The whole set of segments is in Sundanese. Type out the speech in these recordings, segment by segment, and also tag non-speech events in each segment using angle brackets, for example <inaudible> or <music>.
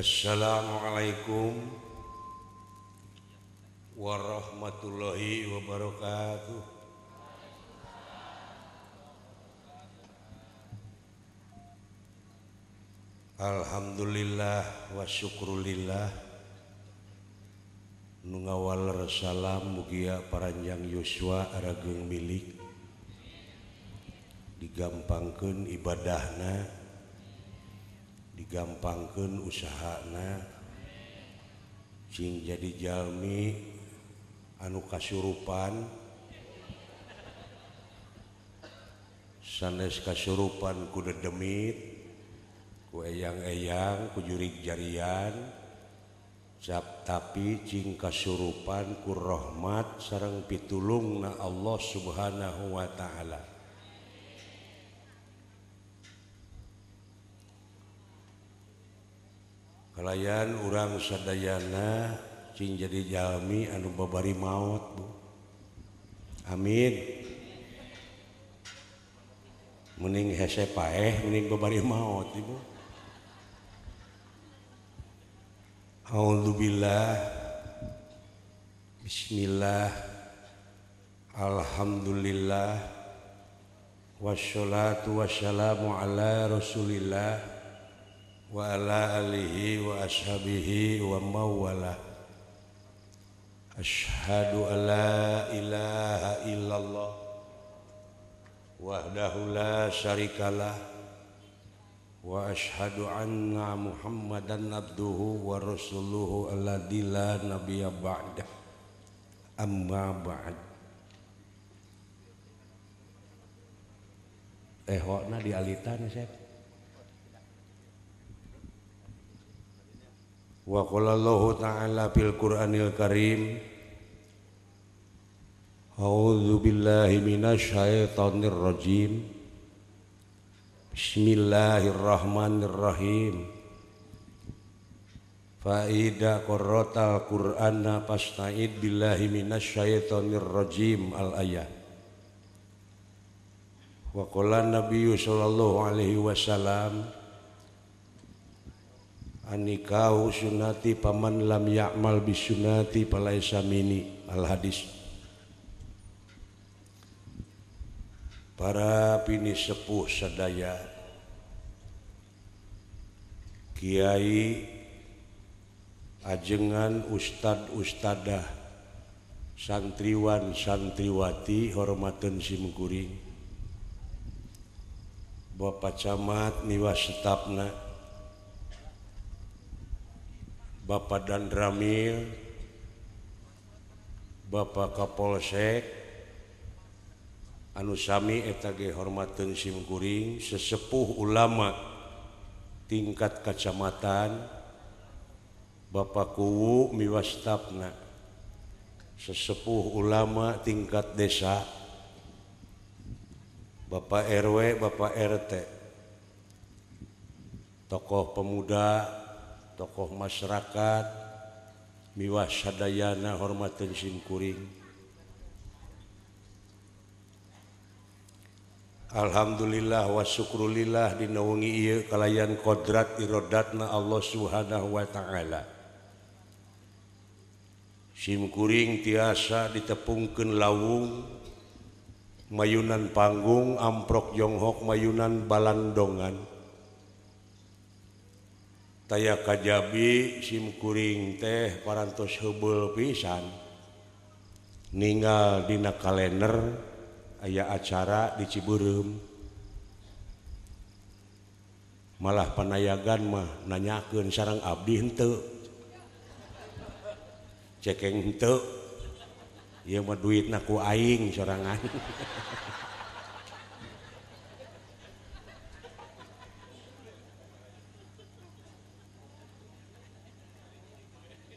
Assalamualaikum warahmatullahi wabarakatuh. Alhamdulillah wasyukrulillah nungawal salam mugia paranjang Yosua arageng milik. Digampangkan ibadahna. digampangkan usahana. Sing jadi jalmi anu kasurupan. Sanes kasurupan kuda demit ku eyang-eyang ku jurig jarian. Cap tapi cing kasurupan ku rahmat sarang pitulungna Allah Subhanahu wa taala. kalayan urang Sadayana Cing jadi jalmi anu babari maut Bu. Amin. Mending hese paeh mending babari maut Ibu. Alhamdulillah Bismillah. Alhamdulillah. Wassalatu wassalamu ala rasulillah. Wa ala alihi wa ashabihi wa mawala. Ashhadu an la ilaha illallah Wahdahu la syarikalah wa ashhadu anna muhammadan abduhu wa rasuluhu alladzi la nabiyya ba'da amma ba'd. Eh hokna dialitan Syekh wa qala Allah ta'ala fil Qur'anil Karim. A'udzu billahi minasy syaithanir rajim. Bismillahirrahmanirrahim. Faida qarratal Qur'ana fasta'id billahi minasyaitonir rajim. Al-ayah Wa qala Nabi sallallahu alaihi wasallam Anikahu sunnati paman lam ya'mal bisunati palaisa mini. Al-hadis para pini sepuh sadaya Kiai ajengan Ustad Ustadah santriwan santriwati hormatan simkuring Bapak Camat niwas setapna Bapak dan Ramil Bapak Kapolsek anusami etage hormatan Simkuring sesepuh ulama tingkat kacamatan Bapak Kuwu miwastapna sesepuh ulama tingkat desa Bapak RW Bapak RT tokoh pemuda tokoh masyarakat miwah Sadayana hormatin Simkuring. Alhamdulillah wassyukrulillah dinaungi kalayan kodrat irodatna Allah subhanahu Wa ta'ala. SIMkuring tiasa ditepungkan lawung mayunan panggung amprok Yonghok mayunan Balandongan. taya Kajabi SIMkuring teh parantos hebel pisan. Ningal dina kalender aya acara di Ciburum malah panayagan mah nanyakeun sarang abdi henteu. Cekeng henteu. Ieu mah duitna ku aing sorangan. <laughs>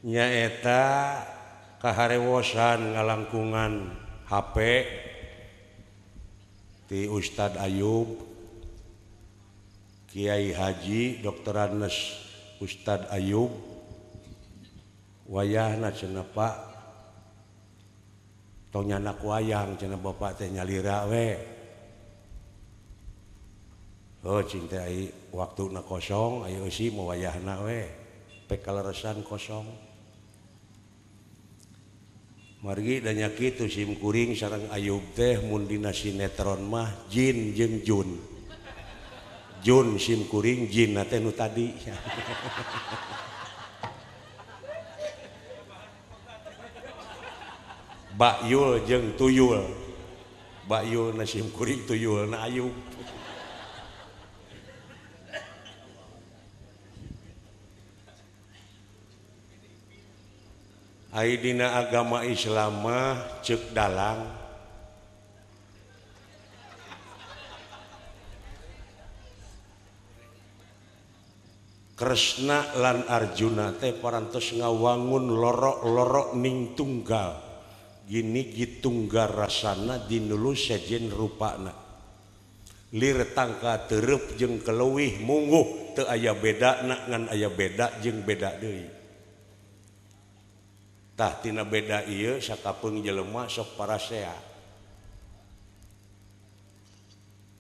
nyaeta kaharewosan ngalangkungan HP ti Ustadz Ayub Kiai Haji Dr. Anes Ustadz Ayub wayahna cenah Pak. Tong nyanak wayang cenah bapak teh nyalira we. Oh cinta ai waktu na kosong ayo eusi mau wayahna we. Pek kalaresan kosong. margi danyak itu simkuring sarang Ayub teh mundina sinetron mah Jin jeung Jun. Jun simkuring Jin teh nu tadi. <laughs> Bakyul jeung tuyul. Bakyul na simkuring tuyul na Ayub. Aidina agama Islam cek dalang. Kresna lan Arjuna teh parantos ngawangun lorok-lorok ning tunggal. Gini gitunggal rasana dinulu sejen rupana. Lir tangka terup jeung kelewih mungguh teu aya beda nak ngan aya beda jeung beda deui. Tahtina beda ieu sakapung jelema sok parasea.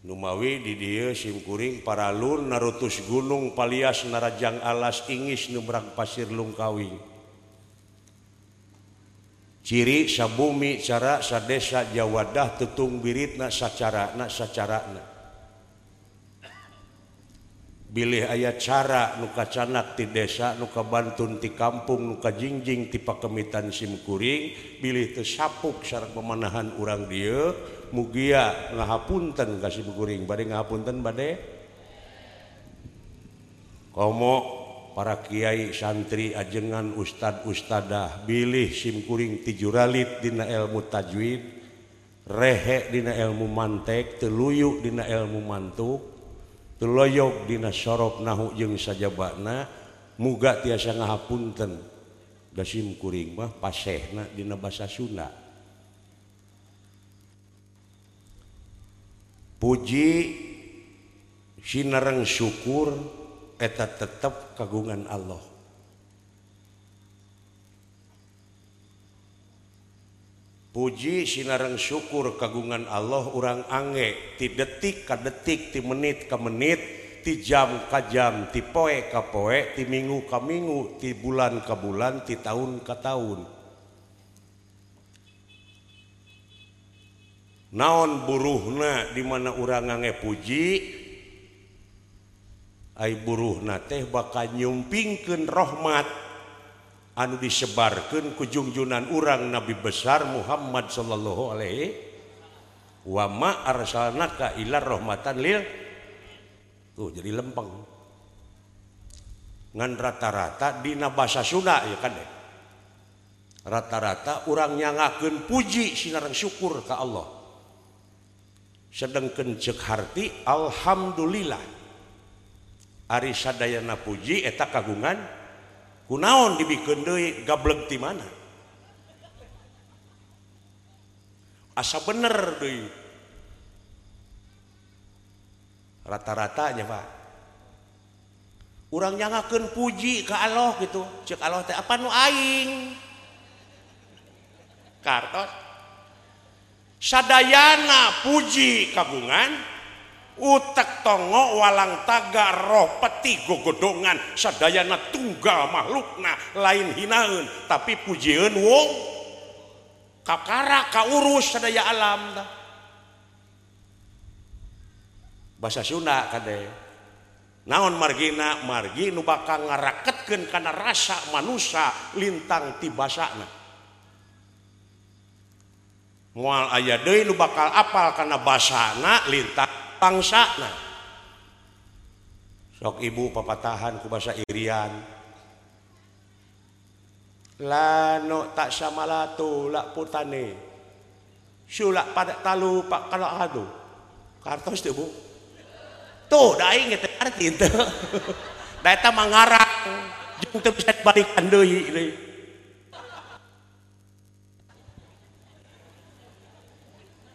Numawi di dia simkuring paralun narutus gunung palias narajang alas ingis numrang pasir lungkawing. Ciri sabumi cara sadesa jawadah tetung biritna sacara na sacara na. pilih ayat cara nuka canak di desa nuka Bantun di kampung nuka jingjing tipe kemitan SIMkuring pilih tersapuk syarat pemanahan urang dia mugia ngahapunten kasihkuring badai ngahapunten badai komo para Kyai santri ajengan Ustad Ustadah bilih SIMkuring tijuralit Dina ilmu tajwid rehek Dina ilmu mantek teluyuk Dina ilmu mantuk loyok dina sorok nahu jeung sajabana muga tiasa ngahapunten. Dasim kuring mah pasehna dina basa Sunda. Puji sinareng syukur eta tetap kagungan Allah. puji Sinarang syukur kagungan Allah orang ange ti detik ka detik ti menit ka menit ti jam ka jam ti poe ka poe ti minggu ka minggu ti bulan ka bulan ti tahun ka tahun. Naon buruhna di mana urang ange puji? Ai buruhna teh bakal nyumpingkeun rahmat anu disebarkan kujungjunan urang Nabi besar Muhammad Shallallahu Alaihi wama arsalnaka ila rahmatan lil tuh jadi lempeng. Ngan rata-rata dina bahasa Sunda ya kan rata-rata urang nyangakeun puji sinarang syukur ke Allah. Sedangkan cek harti alhamdulillah. Ari sadayana puji eta kagungan kunaon dibikin deui gablek di mana? Asa bener deui. Rata-ratanya Pak. Urang nyangakeun puji ke Allah gitu. Cek Allah teh apa nu aing? Kartos sadayana puji kagungan utak tongo walang taga roh peti gogodongan. Sadayana tunggal makhlukna lain hinaun tapi pujian wong. Kakara kaurus sadaya alam dah. bahasa Sunda kade. Naon margina? Margi nu bakal ngaraketkeun kana rasa manusia lintang ti basana. Moal aya deui nu bakal apal kana basana lintang pangsana sok ibu papatahan ku bahasa Irian. Lano tak sama latu lak putane. Sulak pada talu pak kalau adu. Kartos tuh bu. Tuh daing itu arti itu data mangarang jung tuh bisa balikan doi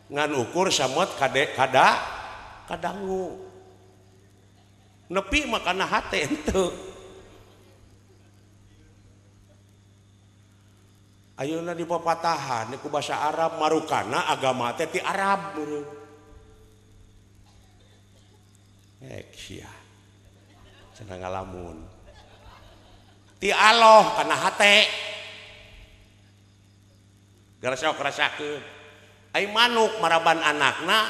ngan ukur samot kade kada kadanggu nepi makana hati itu Ayeuna di papatahan ku bahasa Arab marukana agama teh ti Arab beureum. Ek eh, sia. Cenah ngalamun. Ti Allah kana hate. Gara sok rasakeun. Ai manuk maraban anakna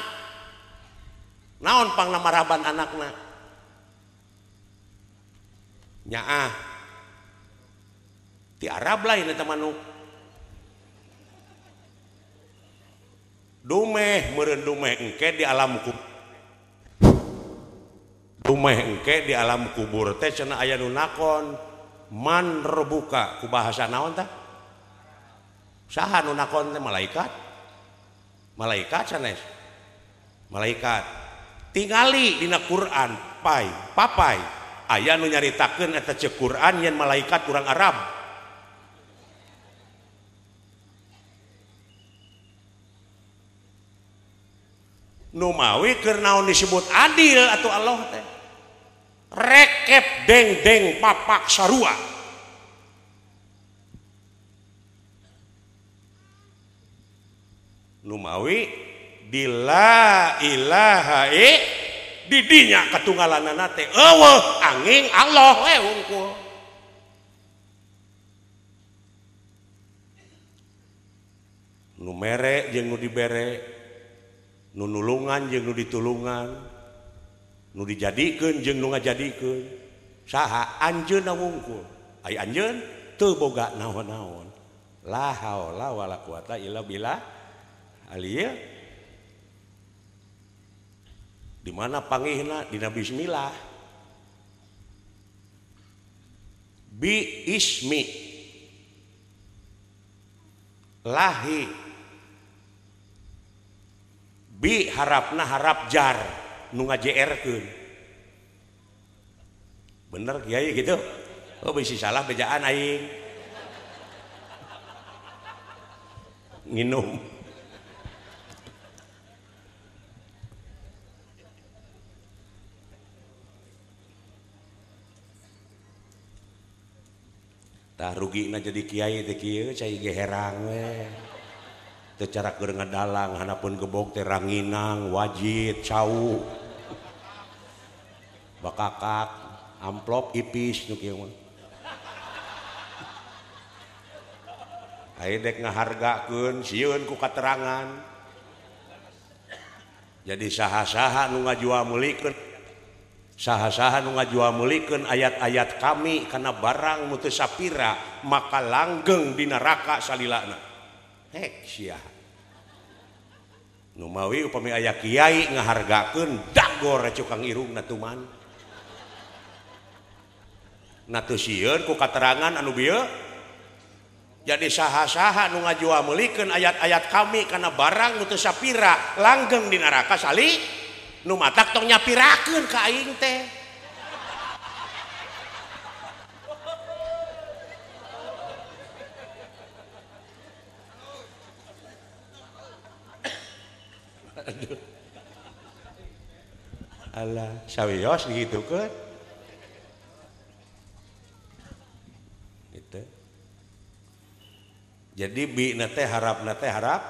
naon pang namaraban anakna? Nyaah di Arab lain eta manuk dumeh meureun dumeh engke di alam kubur dumeh engke di alam kubur teh cenah aya nu nakon. Man rebuka ku bahasa naon tah? Saha nu nakon teh malaikat? Malaikat sanes? Malaikat. tingali Dina Quran pai papai. Aya nu eta atau cekuran yen malaikat kurang Arab. Numawi naon disebut adil atau Allah teh? Rekep deng deng papak sarua. Numawi bila ilaha didinya ketunggalan nate eueuh angin Allah we wungkul nu mere jeung nu dibere nu nulungan jeung nu ditulungan nu dijadikeun jeung nu ngajadikeun saha anjeunna wungkul ai anjeun? Teu boga naon-naon. La haula wala quwata illa billah alieu dimana mana di dina Bismillah. Bi ismi. Lahi. Bi harapna harap jar. Nu ngajerkeun bener kiai gitu? Oh bisa salah bejaan aing. Nginum. tah rugi na jadi kiai teh kieu cai ge herang we. Teu cara keur ngadalang hanapun gebog teh ranginang wajit cau. Bakakak amplop ipis nu kieu mah. Hayu dek ngahargakeun sieun ku katerangan. Jadi saha-saha nu ngajual meulikeun saha-saha nu ngajual meulikeun ayat-ayat kami karena barang nu teu sapira maka langgeng di neraka salilana. Numawi upami aya Kyai ngahargakeun dagor cukang irung natuman natu ku katerangan anu bieu jadi saha-saha nu ngajua meulikeun ayat-ayat kami karena barang nu teu sapira langgeng di neraka sali nu matak tong nyapirakeun ka aing teh. Aduh. Allah sawios gitu kan gitu. Jadi bi nate harap nate harap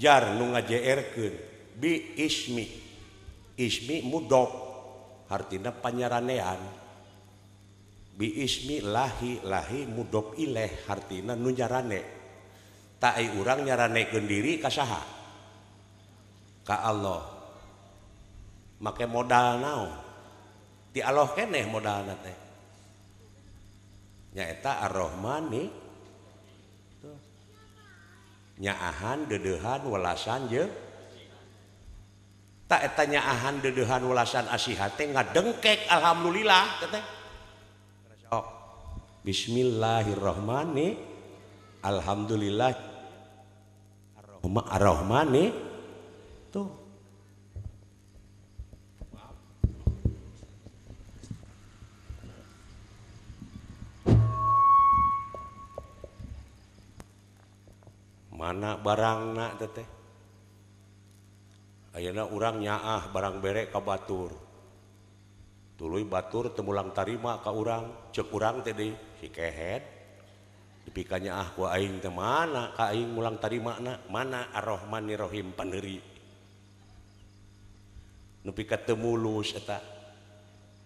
jar nu ngajerkeun bi ismi. ismi mudok artinya panyaranean bi ismi lahi lahi mudok ileh artinya nunyarane tak ai urang nyarane gendiri kasaha ka Allah. Make modal naon? Ti Allah keneh modal teh? Nyaeta ar-Rahmani nyaahan dedehan welasan jeung etanyaahan dedehan ulasan asihhat nggak dengkek Alhamdulillah oh. Bismillahirrohmani Alhamdulillah Ar-Rahmani tuh. Mana barang nak teteh Ayeuna urang nyaah barang berek ka Batur. Tuluy Batur temulang tarima ka urang, ceuk urang teh deui si kehet. Dipikanya ah ku aing teh mana ka aing mulang tarimana? Mana Ar-Rahmanir Rahim paneuri. Nu pika teu mulus eta.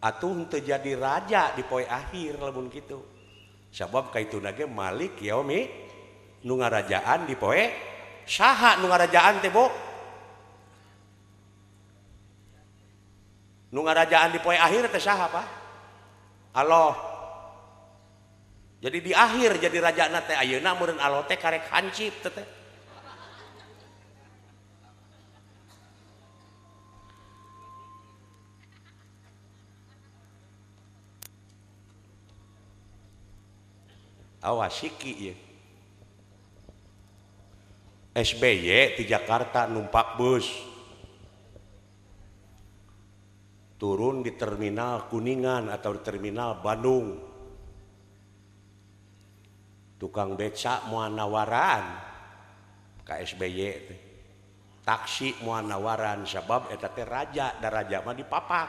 Atuh teu jadi raja di poe akhir lamun kitu. Sabab kaituna ge Malik yaumi nu ngarajaan di poe saha nu ngarajaan teh, bo nu ngarajaan di poe akhir teh saha Pak? Allah. Jadi di akhir jadi rajana teh ayeuna meureun Allah teh karek hancip teh teh. Awas siki ya. SBY di Jakarta numpak bus. turun di terminal Kuningan atau di terminal Bandung. Tukang becak muanawaran KSBY taksi muanawaran sebab eta teh raja da raja mah dipapang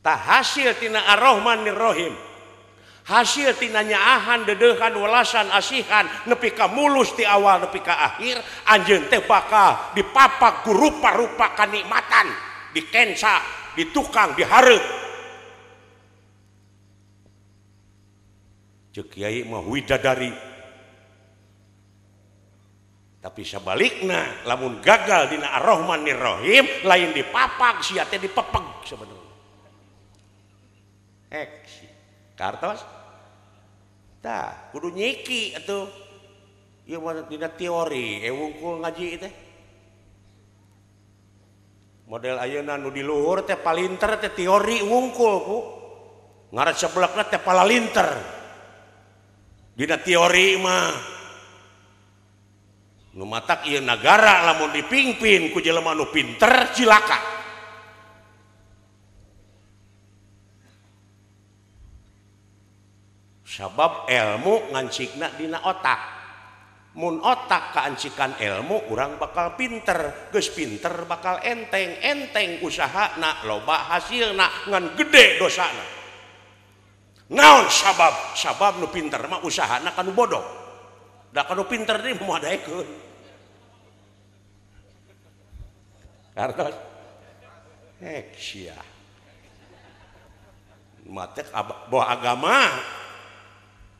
tah hasil tina ar-Rahmanir Rahim hasil tinanyaahan dedehan welasan asihan nepi ka mulus di awal nepi ka akhir anjeun teh bakal dipapak gurupa-rupa kanikmatan dikensa di tukang dihareup ceuk kiai mah widadari. Tapi sebaliknya lamun gagal dina ar-rahman rahim lain dipapak sia teh dipepeg sebenarnya. Eksi. Kartos? Tah, kudu nyiki atau Ieu mah tidak teori eh, eungkul ngaji teh. Model ayeuna nu di luhur teh palinter teh teori wungkul ku. Ngareceblekna sebelakna teh palalinter. Dina teori mah. Nu matak ieu nagara lamun dipingpin ku jelema nu pinter cilaka. sabab ilmu ngancikna dina otak. Mun otak keancikan ilmu orang bakal pinter. Geus pinter bakal enteng. Enteng usaha nak loba hasil nak ngan gede dosana. naon sabab? Sabab nu pinter mah usaha nak kanu bodoh. Dah kanu pinter nih mau ada ikut Carlos Hek sia. Matek bawa agama.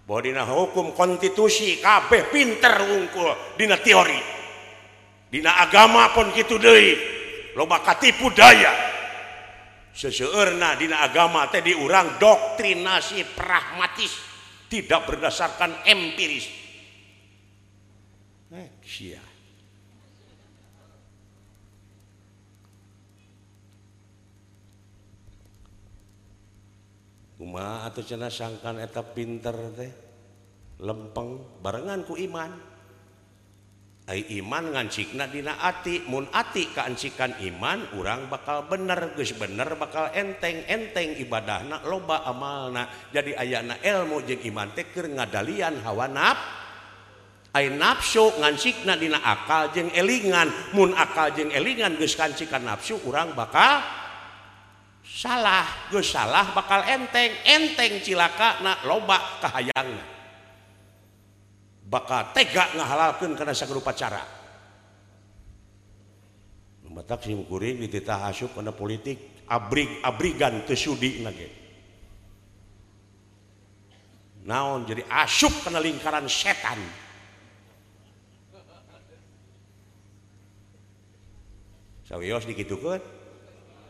Dina hukum konstitusi kabeh pinter wungkul dina teori. Dina agama pun gitu deui. Loba katipu daya. Seseueurna dina agama teh diurang doktrinasi pragmatis tidak berdasarkan empiris. Eh, sia. Uma atau cena sangkan eta pinter teh? Lempeng barengan ku iman. Ay iman ngancikna dina ati mun ati kaancikan iman urang bakal bener geus bener bakal enteng enteng ibadahna loba amalna. Jadi ayana ilmu jeung iman teh keur ngadalian hawa naf ay nafsu ngancikna dina akal jeung elingan. Mun akal jeung elingan geus kancikan nafsu urang bakal salah. Gue salah bakal enteng. Enteng cilaka na loba kahayang. Bakal tega ngahalalkan karena sagrupa cara. Batak sim kuring dititah asup karena politik abrig abrigan kesudi ge naon jadi asup kana lingkaran setan? Sawios dikitukeun?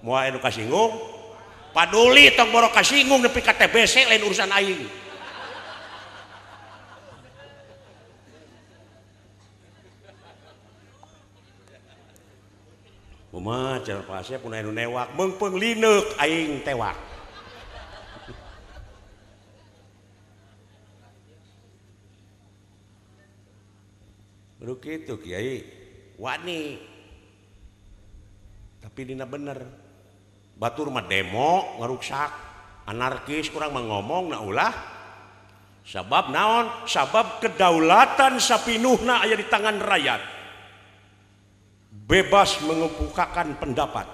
moal anu kasinggung. Paduli tong borok kasinggung nepi ka TBC lain urusan aing. Uma cer pasnya pun anu newak mengpeng lineuk aing tewak. Ruki itu Kiai. Wani. Tapi dina bener. Batur mah demo ngeruksak anarkis kurang mengomong na ulah sabab naon? Sabab kedaulatan sapinuhna aya di tangan rakyat. Bebas mengemukakan pendapat.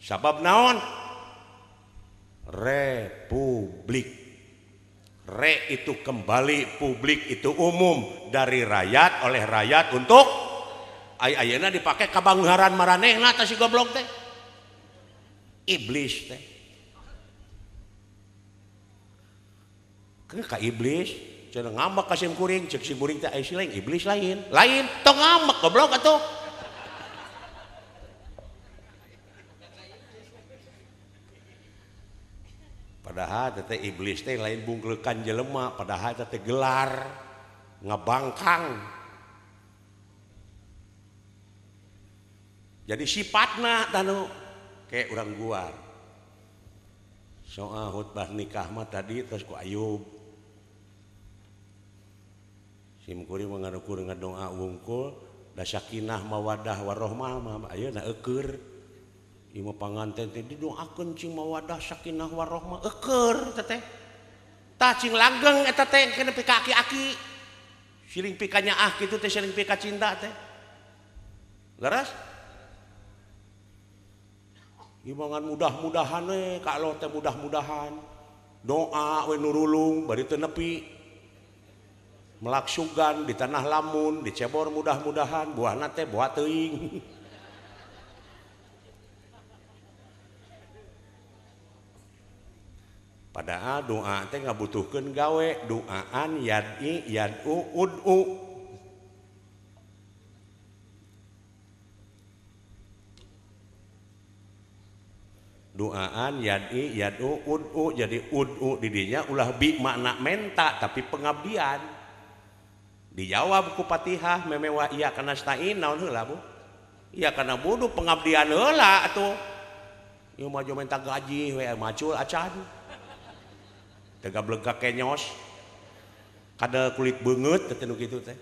Sabab naon? Republik. Re itu kembali publik itu umum. Dari rakyat oleh rakyat untuk ay dipakai kabangharan maranehna tah si goblok teh iblis teh. Ka iblis cenah ngambek ka sim kuring cek si kuring teh si lain iblis lain. Lain tong ngambek goblok atuh. Padahal teh iblis teh lain bungklekan jelema padahal teh gelar ngebangkang. Jadi sifatna tanu make orang guar. Soal khutbah nikah mah tadi terus ku Ayub. Simkuri mengadukur ngadoa wungkul da sakinah mawadah warohmah mah ayeuna eukeur. imah panganten teh didoakeun cing mawadah sakinah warohmah eukeur eta teh. Tah cing langgeng eta teh kana pika aki-aki. Siling pikanya ah kitu teh siling pika cinta teh. Laras? Imangan mudah-mudahan we kalau teh mudah-mudahan. Doa we nurulung bari teu nepi. Melaksugan di tanah lamun dicebor mudah-mudahan buahna teh buah teuing. <laughs> Padahal doa teh ngabutuhkeun gawe doaan yad'i yad'u ud'u doaan yadi yadu udu jadi udu didinya ulah bi makna menta tapi pengabdian. Dijawab ku patihah memewa iya kana stain naon heula bu? Iya kana budu pengabdian heula atuh. Ieu maju menta gaji we macul acan tega blegak kenyos. Kada kulit beungeut teh nu kitu teh.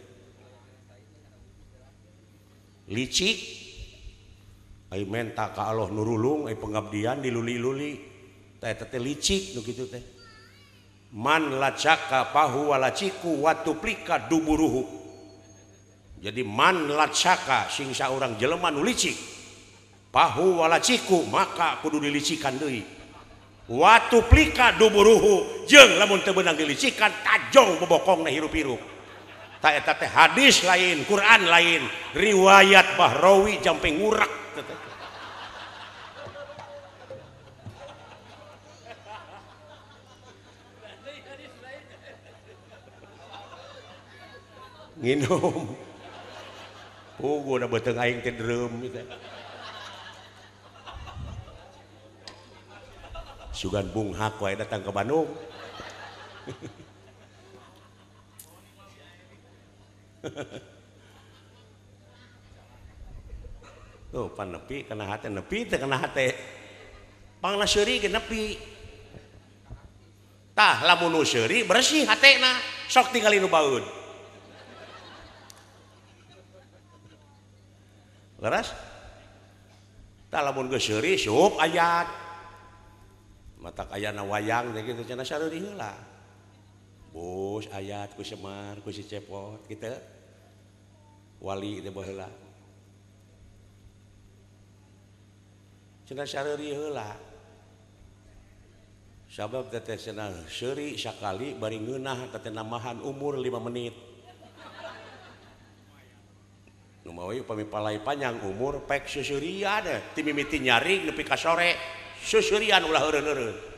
Licik. menta ka Allah nurulung pengabdian diluli-luli. Teh teh licik nu kitu teh. Man lacaka pahu walaciku watuplika duburuhu. Jadi man lacaka sing saurang jelema nu licik. Pahu walaciku maka kudu dilicikan deui. watuplika duburuhu jeng lamun tebenang dilicikan tajong bebokong na hirup-hirup. Tak hadis lain Quran lain riwayat Bahrawi jampe ngurak. Nginum. pugu na beteng aing teh deureum gitu. Sugan Bung Hak wae datang ke Bandung. Oh, pan nepi kena hati nepi teh kena hati. Pangna seuri ge nepi. Tah lamun nu seuri bersih hatena sok tinggalin nu baeud. Leres? Tah lamun geus seuri sup ayat. Matak ayana wayang teh kitu cenah sareuri heula. Bos ayat ku semar ku si cepot kitu. Wali teh baheula. sabab teteh cenah seuri Sakali bari ngeunah teteh namahan umur 5 menit. Numawa upami palay panjang umur pek susuri ti mimiti nyaring nepi ka sore susurian ulah heureun-heureun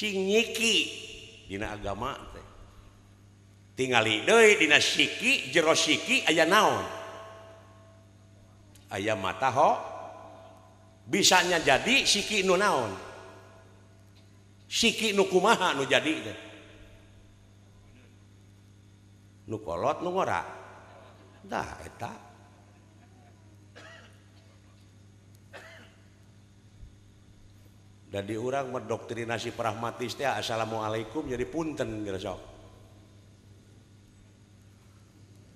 cinyiki dina agama teh. Tingali deui dina siki jero siki aya naon? Aya mata ho. Bisanya jadi siki nu naon? Siki nu kumaha nu jadi teh? Nu kolot nu ngora? Dah eta. dan diurang mendoktrinasi pragmatis teh assalamualaikum jadi punten gersok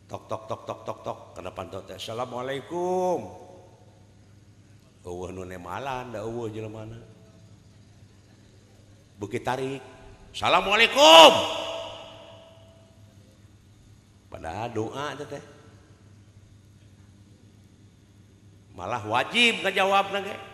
tok tok tok tok tok tok kana pantau teh assalamualaikum. Eueuh nu nemalan da eueuh jelemana bukit tarik assalamualaikum. Padahal doa teh teh. Malah wajib ngejawab nage.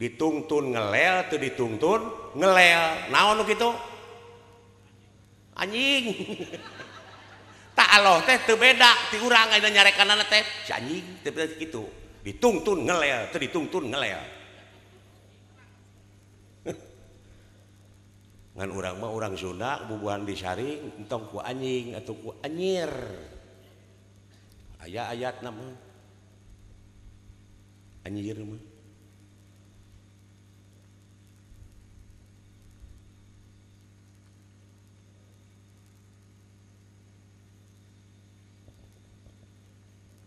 dituntun ngelel tuh dituntun ngelel. Naon gitu anjing. <laughs> Tak aloh teh teu beda. Ti urang aya nyarekanana teh. Si anjing teu beda kitu. Dituntun ngelel teu dituntun ngelel. <laughs> Ngan urang mah urang Sunda bubuhan disaring entong ku anjing atau ku anyir. Aya ayat nama anjir mah.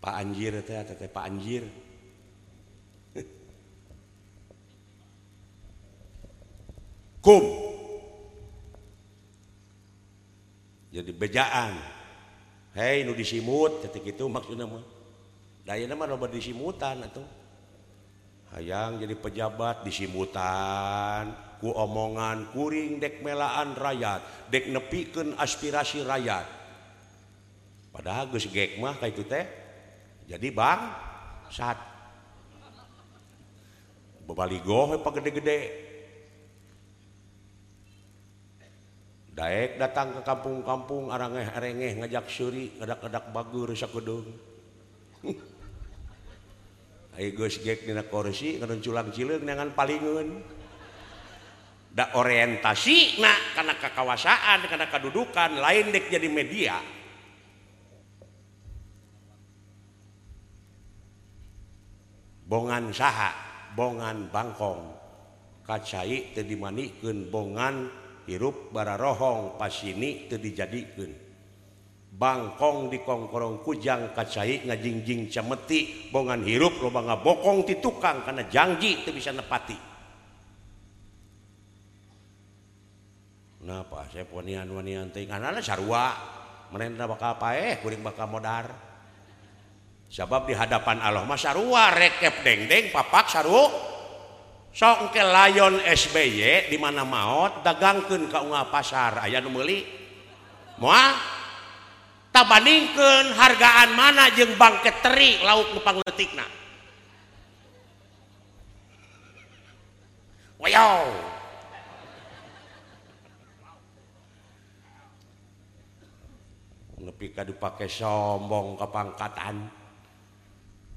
Pak Anjir teh teh Pak Anjir. Kum. Jadi bejaan. Hei nu disimut teh itu maksudnya mah. Daya nama loba disimutan atau hayang jadi pejabat disimutan ku omongan kuring dek melaan rakyat dek nepikeun aspirasi rakyat. Padahal geus gek mah kayak itu teh. jadi Bang saat bebaligo gede-gede Daek datang ke kampung-kampung arangeh-arengeh ngajak suri ngedak-ngedak bagur rusak gedung. <laughs> Ayo geus gek dina kursi ngadon culang cileuk nangan palingeun. Da orientasi na kana kekawasaan kana kadudukan lain dek jadi media bongan saha bongan Bangkong. Kacai teu dimanikeun bongan hirup bara rohong pasini teu dijadikeun. Bangkong di kongkorong kujang kacai ngajingjing cameti bongan hirup loba ngabokong ti tukang karena janji teu bisa nepati. Kenapa saya ponian wanian ting karena sarua. Merenda bakal paeh kuring bakal modar. sabab di hadapan Allah mah sarua rekep dengdeng papak saru? Sok ke layon SBY di mana maut dagangkeun ka unggal pasar. Aya nu meuli. Moal tabandingkeun hargaan mana jeung bangket teri lauk nu pangletikna Wow. Nepi ka dipake sombong kepangkatan.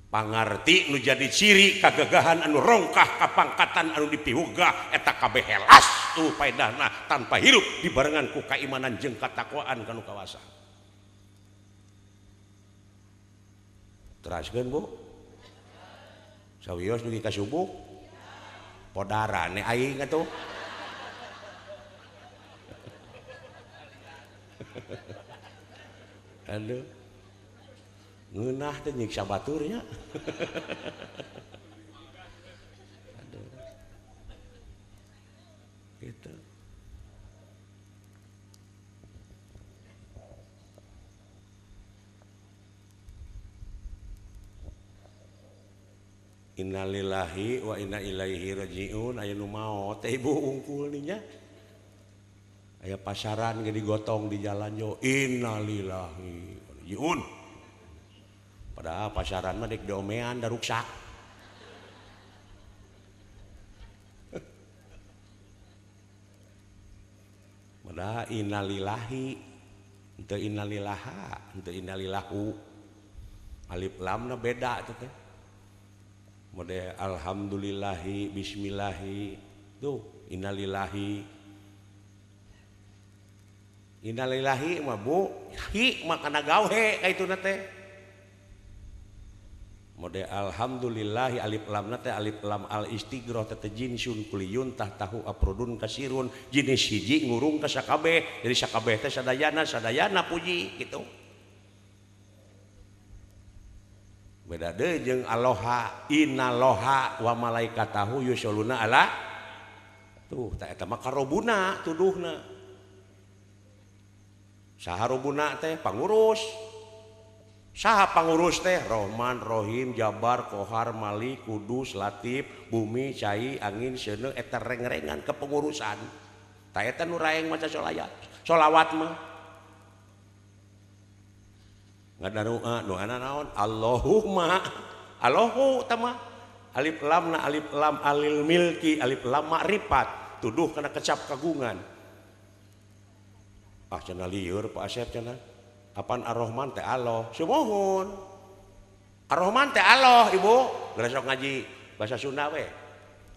pangarti nu jadi ciri kagagahan anu rongkah kapangkatan anu dipiwugah eta kabeh helas tuh paedahna tanpa hirup dibarengan ku keimanan jeung katakwaan kanu kawasan teraskeun Bu. Sawios dugi ka subuh. Podarane aing atuh <laughs> Aduh. ngeunah teh nyiksa baturnya Aduh. gitu. Innalillahi wa inna ilaihi rajiun. Aya nu maot teh ibu ungkul nya. Aya pasaran ge digotong di jalan yo. Innalillahi rajiun. Padahal pasaran mah dek domean da ruksak <laughs> pada innalillahi teu innalillaha teu innalillahu alif lamna beda tuh teh. Mode alhamdulillahi bismillahi tuh innalillahi. Innalillahi mah bu hi mah kana gawe kaituna itu teh. mode Alhamdulillahi alif lam Al-istigrojinsuntah tahu aprodun kasirun. Jenis hiji ngurung ka sakabeh jadi sakabeh teh Sadayana Sadayana Puji gitu. Beda dejeng Aloha Inaloha wa malaikatahu Yusoluna ala. Tuh karobuna tuduh sahharuna teh pangurus. Saha pangurus teh Rohman Rohim Jabar Kohar Mali Kudus Latif Bumi Cai angin Seuneu eta reng-rengan kepengurusan. Ta eta nu raeng maca salawat salawat mah. Ngadarua nu naon? Allahumma. Allahu tama alif lam na alif lam alil milki alif lam makrifat tuduh kana kecap kagungan. Ah cenah lieur Pak Asep cenah Apaan Ar-Rahman teh Allah? sumuhun Ar-Rahman teh Allah, Ibu. Geus ngaji bahasa Sunda we.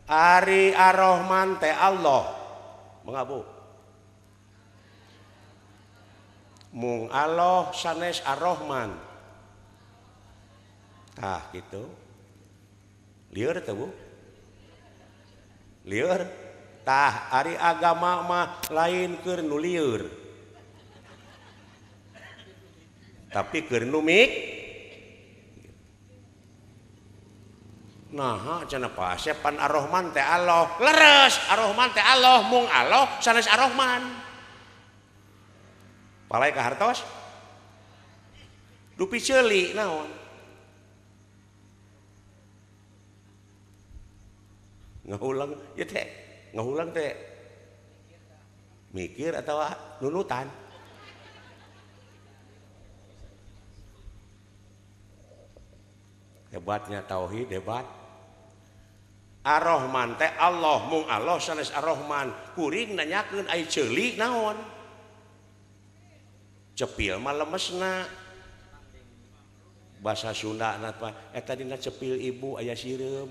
Ari Ar-Rahman teh Allah. mengabu Mung Allah sanes Ar-Rahman. Tah gitu. Lieur teh, Bu. Lieur. Tah ari agama mah lain keur nu lieur. tapi keur kermik nah Ar-Rahman teh Allah. Leres Ar-Rahman teh Allah mung Allah sanes Ar-Rahman. palai ka hartos? Dupi ceuli naon? Ngahulang ya teh ngahulang teh. Mikir atau nunutan. hebatnya tauhid debat Ar-rahman teh Allah mung Allah sanes Ar-rahman. Kuring nanyakeun ai ceuli naon? Cepil mah lemesna. Bahasa Sunda napa eta eh, dina cepil ibu aya sireum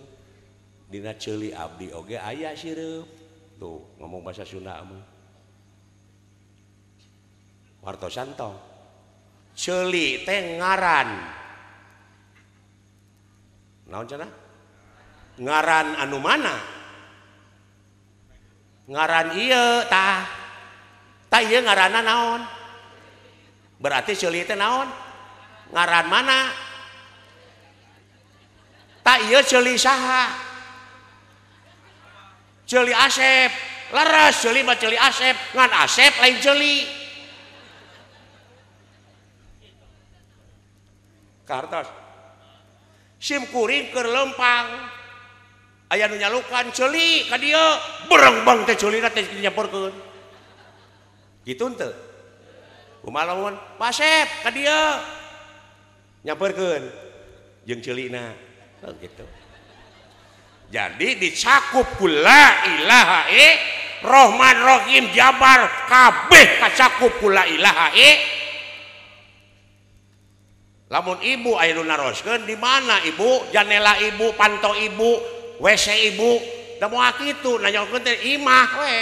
dina ceuli abdi oge aya sirem. Tuh ngomong bahasa Sunda mah. Warto santong ceuli teh ngaran. ngaran anu mana? Ngaran ieu tah. Tah ieu ngaranna naon? Berarti sulit naon? Ngaran mana? Tak celi asep. Leres celi mah celi asep. Ngan asep lain celi kartos. SIM kuring ke lempang. Aya nunyalukan ceuli ka dia berembang teh ceulina teh nyaporkeun. Kitu henteu kumaha lamun? Pasep ka dia nyamperkeun jeung ceulina oh, gitu. Jadi dicakup kula ilaha e Rahman Rahim Jabar kabeh kacakup kula ilaha e lamun ibu di mana ibu? Janela ibu panto ibu WC ibu. Itu imah we.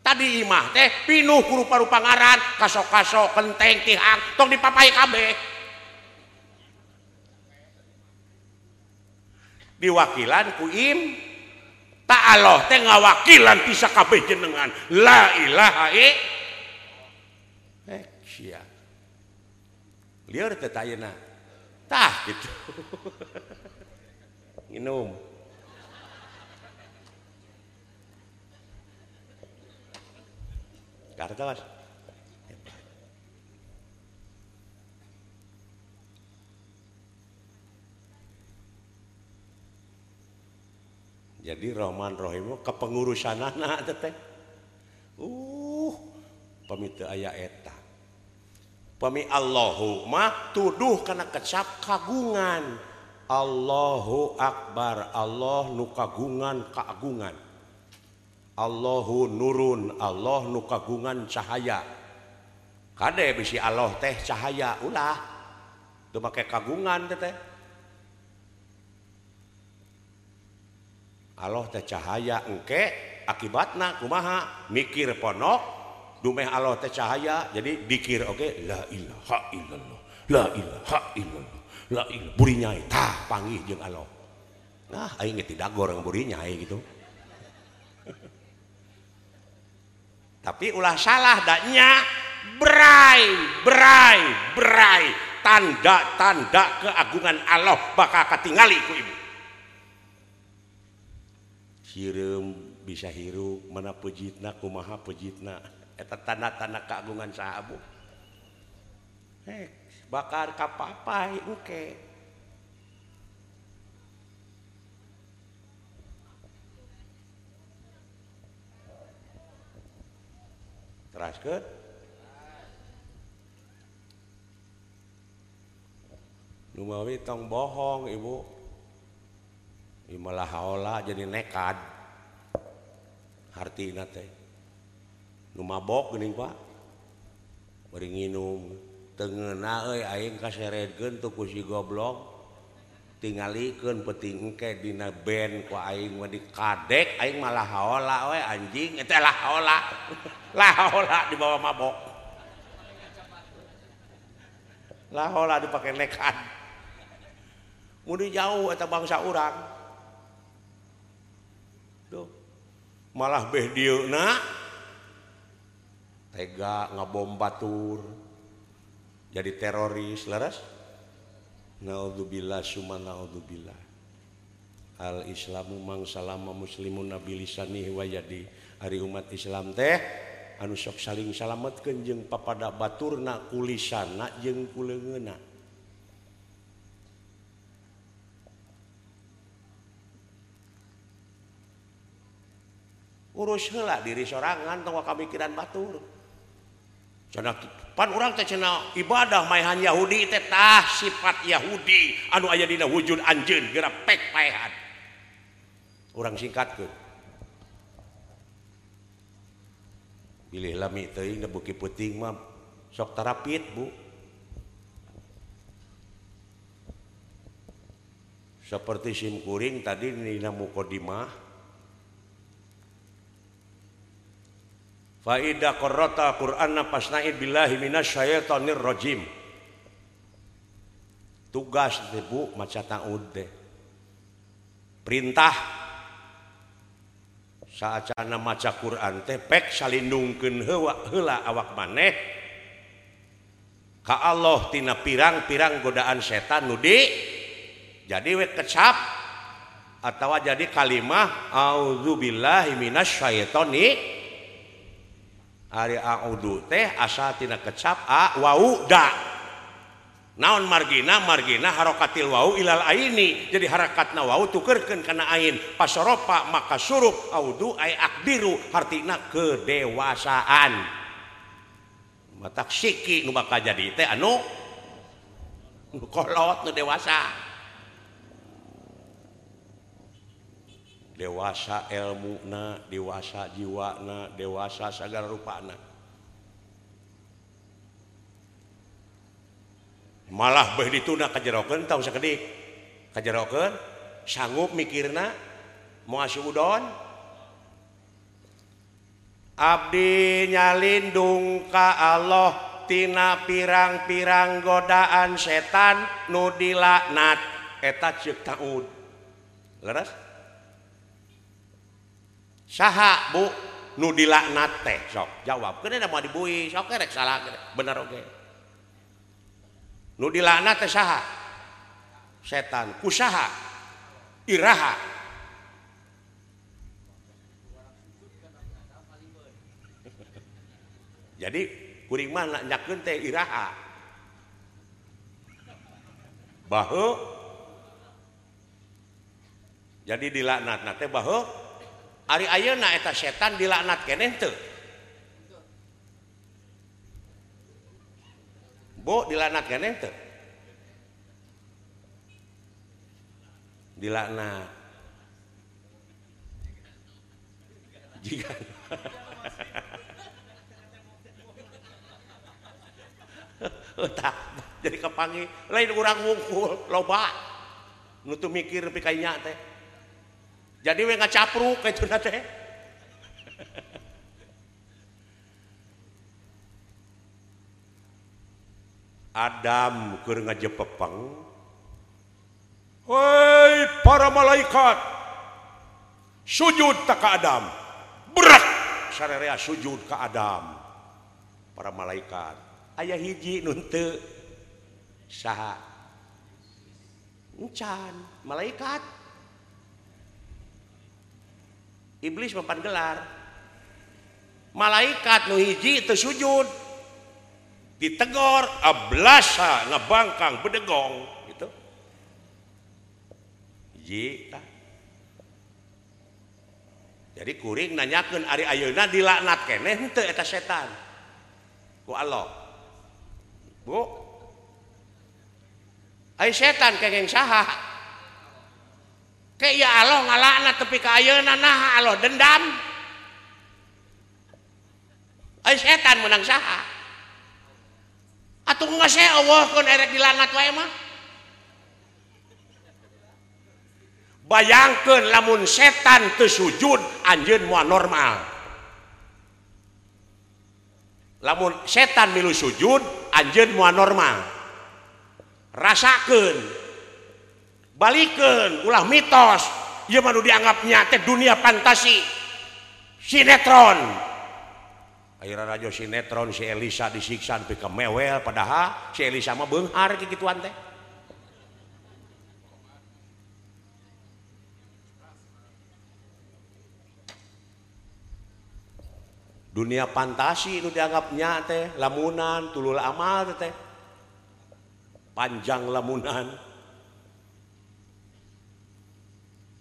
Tadi imah teh pinuh rupa-rupa ngaran kasok-kasok kenteng tihang tong dipapai kabeh. Diwakilan ku im ta'aloh teh ngawakilan bisa kabeh jenengan. La ilaha illallah eh, Lior tetayana tah gitu. <laughs> Minum. Kartawan jadi Roman Rohimu kepengurusan anak teteh. Uh pemite ayat pemi Allahumah tuduh karena kecap kagungan. Allahu Akbar Allah nu kagungan keagungan Allahu nurun Allah nu kagungan cahaya. Kade bisi Allah teh cahaya ulah. Tuh pakai kagungan teh. Allah teh cahaya engke akibatna kumaha? Mikir ponok dumeh Allah teh cahaya jadi dikir oke okay? la ilaha illallah la ilaha illallah la ilaha buri nyai tah panggih jeung Allah. Nah aing tidak goreng buri nyai gitu. <laughs> Tapi ulah salah daknya berai berai berai tanda-tanda keagungan Allah bakal ketinggali ku ibu. Bisa hirup mana pejitnaku maha pejitna eta tanah-tanah keagungan sahabu Hek, bakar kapapai oke okay. ke? Numawi tong bohong ibu Imalah haola jadi nekad Hartina teh mabok geuning Pak ah. ah, aing kaseredkeun ku si goblok. Tingalikeun peti engke dina band ku aing mah dikadek aing malah haola we anjing. Eta lah haola. <laughs> Lah haola di bawah mabok. Lah haola dipake nekat Mun jauh eta bangsa urang. Duh. malah beh dieuna tega ngabom Batur jadi teroris leres? Naudzubillah summa naudzubillah. Al islamu mang salama muslimun nabilisani wa jadi hari umat islam teh anu sok saling salametkeun jeung papada baturna na jeung na urus heula diri sorangan tong kamikiran batur. Cenah pan urang teh cenah ibadah maehan Yahudi teh tah sifat Yahudi anu aya dina wujud anjeun geura pek paehan. Urang singkatkeun. pilih lami teuing da buki mah sok terapit bu seperti sim kuring tadi dina mukodimah Faida korota Quran pasnaid billahi minasyaitonir rajim. Tugas ibu maca ta'ud deh. Perintah saacana maca Quran teh pek salindungkeun heula heula awak maneh ka Allah tina pirang-pirang godaan setan nudi jadi we kecap atau jadi kalimah auzubillahi minasyaitonir Ariudu teh asaltina kecap a wau da. Naon margina margina harokatil wau ilal aini. Jadi harakat na wau tukerken kana ain. Pasoropa maka surup audu ay akdiru hartina kedewasaan. Matak siki nu bakal jadi teh anu nu kolot nu dewasa. dewasa elmuna dewasa jiwana dewasa segala rupana malah beh dituna kajeroken tahu sekedik kajeroken sanggup mikirna mau asuh udon. Abdi nyalindung ka Allah tina pirang-pirang godaan setan nudilaknat eta taud leres? saha Bu. Nu dilaknat teh sok. Jawab kena mau dibui sok rek salah bener oke okay. nu dilaknat teh saha. Setan kusaha iraha. <laughs> Jadi kuring mana nyakeun teh iraha. Bahu jadi dilaknat teh bahu Ari ayeuna eta setan dilaknat keneh teu? Bu dilaknat keneh teu? Dilaknat. Jika <laughs> tak jadi kepangi lain kurang wungkul loba nutu mikir pikainya teh jadi we ngacapruk itu teh. Adam keur ngajepepeng. Hei para malaikat. Sujud tak ke Adam. Berak sararea sujud ke Adam. Para malaikat. Ayah hiji nunte saha. Encan malaikat. iblis papan gelar. Malaikat nu hiji teu sujud. Ditegor ablasa ngebangkang bedegong gitu. Jita jadi kuring nanyakeun ari ayeuna dilaknat keneh henteu eta setan. Ku Allah. Bu. Ai setan kengeng saha ya Allah ngalakna tapi ka ayeuna naha Allah dendam. ay setan menang saha? Atuh saya Allah kon erek dilanat wae mah. Bayangkeun lamun setan teu sujud anjeun moal normal. Lamun setan milu sujud anjeun moal normal. Rasakeun balikan ulah mitos. Ia baru dianggap nyate dunia fantasi. Sinetron. Akhirnya rajo sinetron si Elisa disiksa tapi kemewel padahal si Elisa mah beunghar gitu teh. Dunia fantasi itu dianggap nyate lamunan tulul amal teh. Panjang lamunan.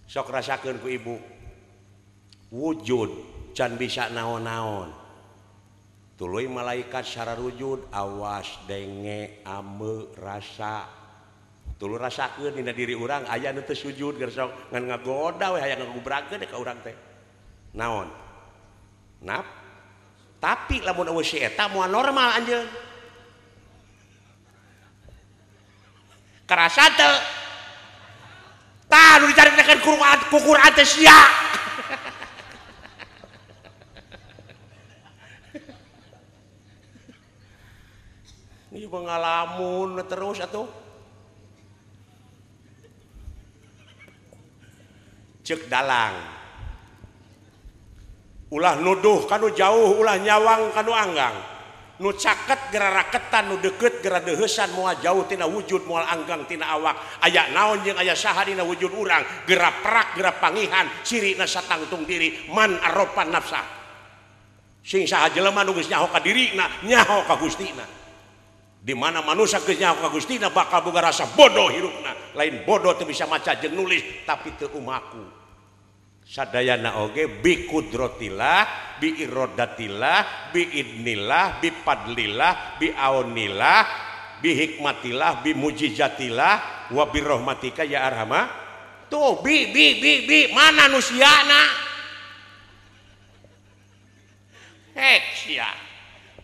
sok rasakan ku ibu. Wujud can bisa naon-naon. Tuluy malaikat secara wujud awas denge ame rasa. Tulu rasakan dina diri orang ayah nute sujud gersok ngan ngagoda weh ayah ngagubrakan ka orang teh. Naon? Nap? Tapi lamun awas si eta moal normal anjeun. Kerasa teh Tah, nu dicaritakeun ku Quran, ku Quran teh sia. <laughs> Ini pengalamun terus atuh. Cek dalang. Ulah nuduh kanu jauh, ulah nyawang kanu anggang. nu caket geraraketan nu deket gera dehesan mua jauh tina wujud mual anggang tina awak. Aya naon jeung aya saha dina wujud urang? Gera perak gera pangihan ciri nasa tangtung diri man aropan nafsa. Sing saha jelema nu geus nyaho ka dirina nyaho ka gustina. Di mana manusia geus nyaho ka gustina bakal boga rasa bodoh hirupna. Lain bodoh teu bisa maca jeung nulis tapi teu umaku. sadayana oge bi kudrotilah bi irodatillah bi idnillah bi padlillah bi aunillah bi hikmatillah bi mujizatillah wa bi rahmatika ya arhama tuh bi bi bi bi mana nusiana? Hek sia.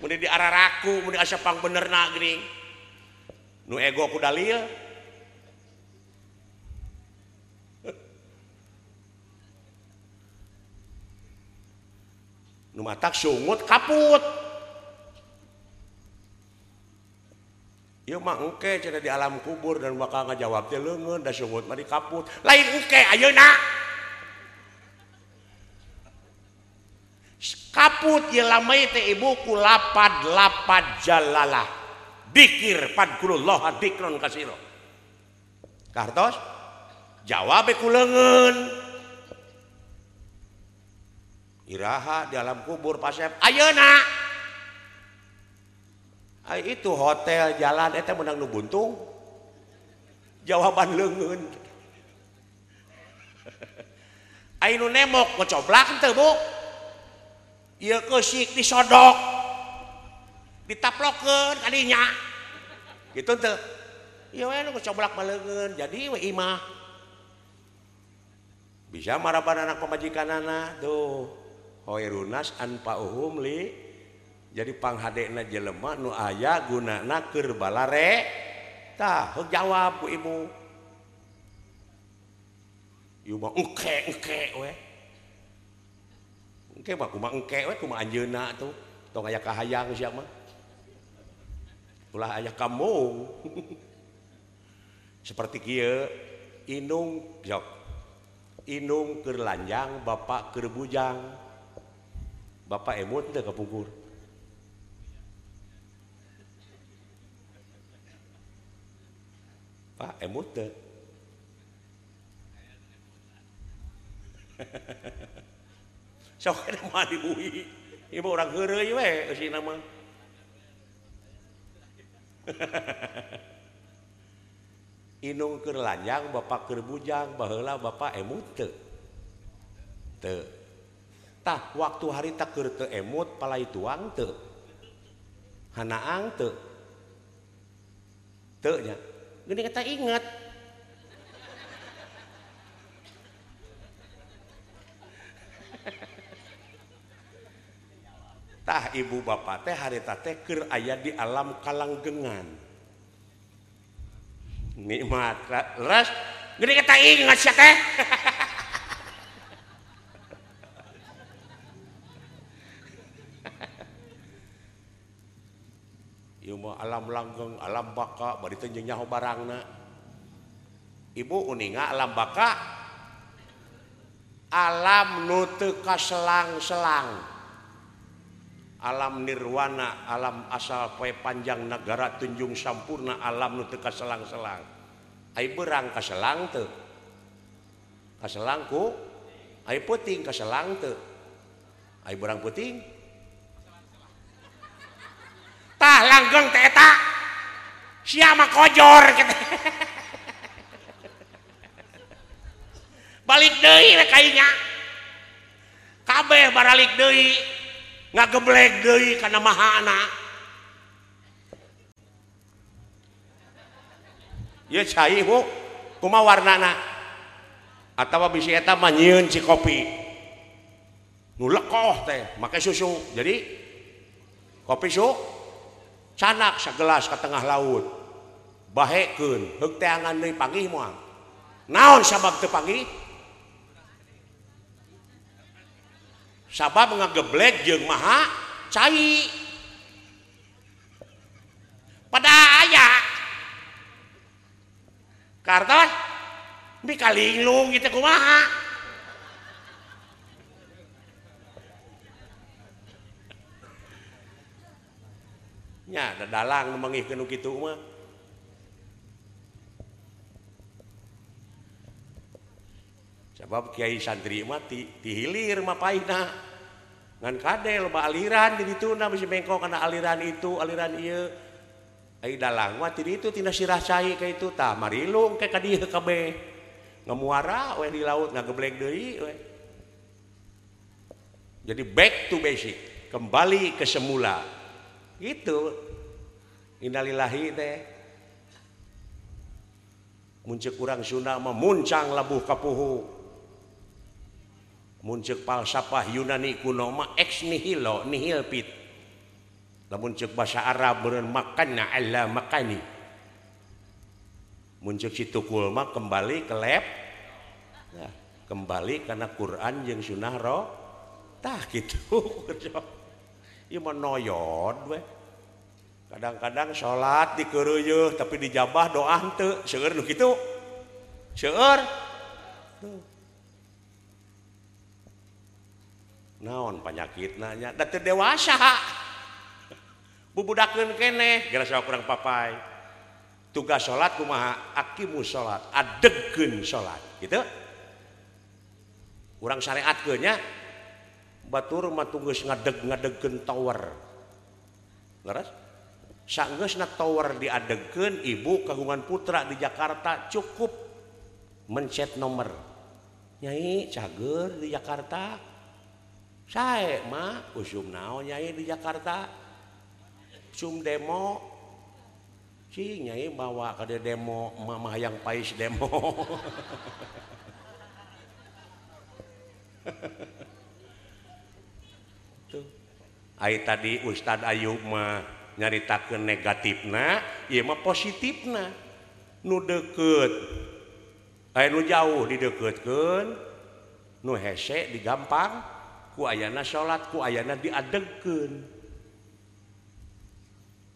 Mun di arah raku mending asapang bener nak gini. Nu ego ku dalil. tak sungut kaput. Mah engke cenah di alam kubur dan bakal ngajawab teh leungeun da sungut mari kaput. Lain oke kaput ye lamai teh ibu ku lapad lapad jalalah dikir padkulullah dikron kasiro. Kartos jawab ku leungeun Iraha di alam kubur Pasep Ayeuna! Ay, itu hotel jalan eta menang nu buntung. Jawaban leungeun. <laughs> Ai nu nemok kocoblak teu Bu. Ieu keusik disodok. Ditaplokeun kadinya gitu teu ieu we nu kocoblak maleungeun jadi we imah. Bisa maraban anak pemajikan anak tuh. hoirunas anpa uhum li jadi panghadekna jelema nu aya gunana keur balare. Tah hok jawab ku ibu. Ieu mah engke engke we. Engke mah kumaha engke we kumaha anjeunna tuh. Tong aya kahayang sia mah. Ulah aya kamu. <laughs> Seperti kieu inung jok inung keur lanjang bapak keur bujang. Bapak emot teh kepungkur. Pak emot teh. Sok ada mani dibuhi. Ibu urang heureuy we eusina mah. <laughs> Inung keur lanjang, bapak keur bujang, baheula bapak emut teh. Teh. tah waktu hari takir te emut palai tuang te hanaang te te nya. Gini kita ingat. <laughs> Tah ibu bapak teh hari teh keur aya di alam kalanggengan. Nikmat ras. Gini kita ingat sih teh. <laughs> alam langgeng alam baka bari teu nyaho barangna ibu uninga alam baka. Alam nu teu kaselang-selang. Alam nirwana alam asal poe panjang negara tunjung sampurna alam nu teu kaselang-selang. Ai berang kaselang teu? Kaselangku ai puting kaselang teu? Ai berang puting? tah langgeng teh eta. Siapa kojor gitu balik deui we kayaknya kabeh baralik deui ngagebleg deui kana mahana ye cai hu kuma warnana atawa bisi eta mah nyieun si kopi. Nu lekoh teh make susu. Jadi kopi susu canak segelas ke tengah laut. Baikun hekteangan deui pagi moal naon sabab teu pagi sabab ngageblek jeung maha cai. Pada aya. Kartos dikalinglung gitu kumaha? nya ada dalang mengih nu kitu mah sebab kiai santri mati dihilir mah pahina ngan kadel mah aliran di dituna bisi bisa bengkok karena aliran itu aliran iya ai dalang mah ti itu tina sirah cai ka itu tah marilung ka dieu kabeh ngamuara we di laut ngageblek deui we jadi back to basic kembali ke semula gitu Innalillahi teh. Muncul kurang Sunda mah muncang labuh kapuhu. Muncul falsafah Yunani kuno ma ex nihilo nihil pit. Lamun cek bahasa Arab beren makanna Allah makani. Muncul situ kulma kembali ke lab. Nah, kembali karena Quran yang sunnah roh tah gitu. <laughs> Mah menoyod we. kadang-kadang salat dikeruyuh tapi dijabah doa tuh seueur nu kitu? Seueur? Naon penyakit nanya datu dewasa bubudakeun kene gara sok kurang papai. Tugas salat kumaha? Akimu salat adegkeun salat gitu. Kurang syariat nya batur mah tunggu ngadeg ngadegkeun tower. Leres? Sanggusna tower diadegkan ibu kagungan putra di Jakarta cukup mencet nomor. Nyai cager di Jakarta. Saya mah usum naon nyai di Jakarta. Sum demo. Si nyai bawa ke demo mama yang pais demo. <laughs> Tuh. Ai tadi Ustaz Ayub mah nyaritakeun negatifna negatif nah mah positifna. Nu deket eh nu jauh dideketkan nu hese digampang ku ayana salat ku ayana diadegken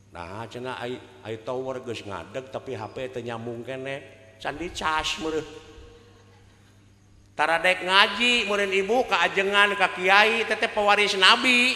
nah cena ay, ay tower geus ngadeg tapi HP teu nyambung kene. Can dicas meureuh taradek ngaji meureun ibu ka ajengan ka kiai teh pewaris nabi.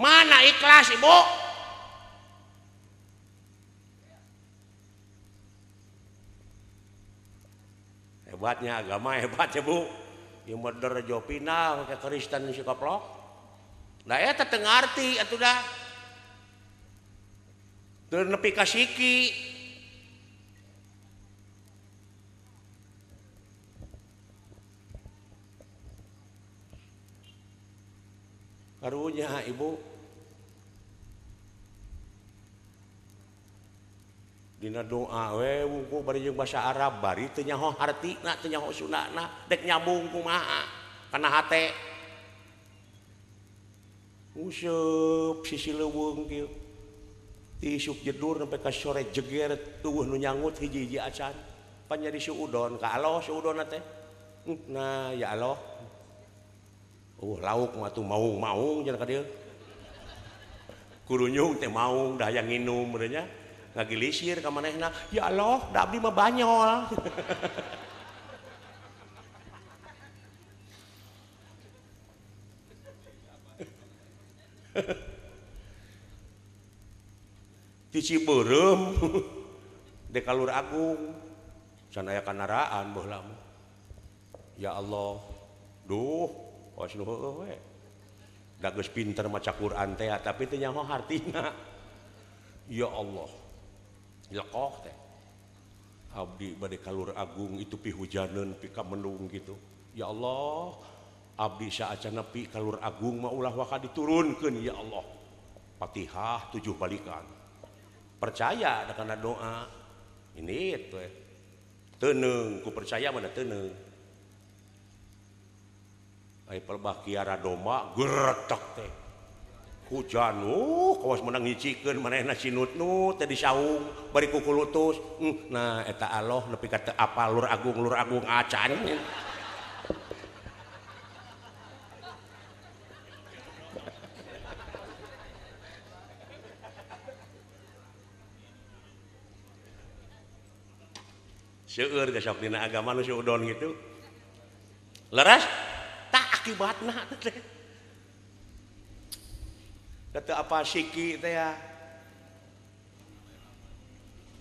mana ikhlas Ibu? Hebatnya agama hebat ya Bu di modder Jopinal ke Kristen si koplok. Nah eta ya tetengarti atau dah. Nepi ka siki. karunya ibu. Dina doa we wungku bari jeung basa Arab bari teu nyaho hartina teu nyaho sunana dek nyambung kumaha kana hate. Useup sisi leuweung kieu. Tisuk jedur sampai ka sore jeger tuwuh nu nyangut hiji-hiji acan. Pan jadi suudon ka Allah suudon teh. Nah ya Allah. Uh lauk mah tuh maung-maung jeung ka dieu. Kurunyung teh maung dah yang nginum nya ngagilisir ka manehna ya Allah da abdi mah banyol. <laughs> Di Ciberem <laughs> di Kalur Agung. Sana ya kanaraan boh lama ya Allah. Duh was nu we pinter maca Quran teh tapi teu nyaho hartina. <laughs> Ya Allah Dilekok teh. Abdi bade kalur agung itu pi hujanan pi kamendung gitu. Ya Allah, abdi saacana pi kalur agung mah ulah waka diturunkeun ya Allah. Fatihah tujuh balikan. Percaya ada karena doa. Ini itu eh. Teneng, ku percaya mana teneng. Ai pelbah kiara domba geretak teh. hujan uh kawas menang ngicikeun manehna nasi nut nut tadi bari kukulutus hmm, nah eta Allah nepi kata apa lur agung lur agung ah, acan Seueur gesok dina agama nu udon gitu. Leras tak akibatna teh. Kata apa siki teh ya?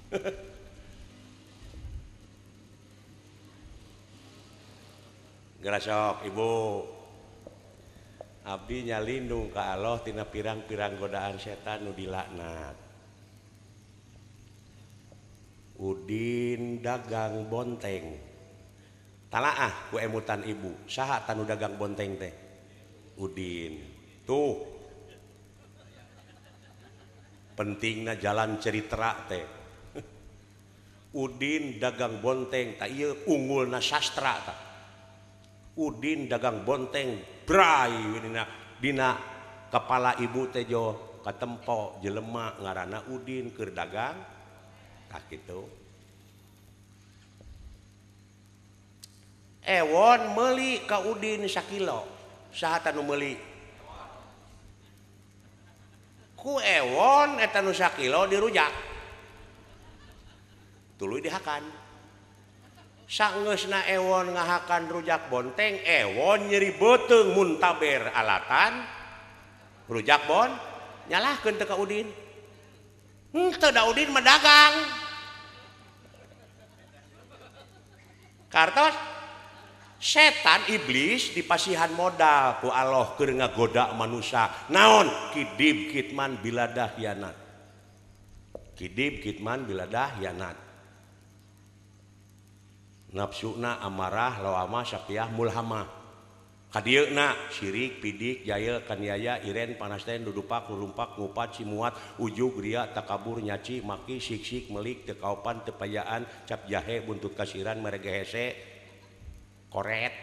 <laughs> Gerasok ibu. Abdi nyalindung ke Allah tina pirang-pirang godaan setan nu dilaknat. Udin dagang bonteng. Talaah ku emutan ibu. Saha tanu dagang bonteng teh? Udin. Tuh pentingnya jalan cerita teh. <laughs> Udin dagang bonteng tak unggul na sastra tak Udin dagang bonteng brai dina, dina kepala ibu tejo katempo jelema ngarana Udin keur dagang. Tak gitu Ewon meli ka Udin sakilo. Saha tanu meli kuewon etan nusa kilo dirujak. Tulu dihakan. Saeungeusna ewon ngahakan rujak bonteng ewon nyeri beteng muntaber alatan. Rujak bon nyalahkan teka udin. Hmm, da udin medagang kartos setan iblis dipasihan modal ku Allah keur ngagoda manusia. Naon? Kidib kitman biladahyanat kidib kitman biladahyanat nafsuna amarah lawama sapiah mulhama. Kadieuna syirik pidik jail kanyaya iren panasten dudupak lurumpak ngupat cimuat ujug ria takabur nyaci maki siksik melik tekaupan tepayaan cap jahe buntut kasiran merege hese koret.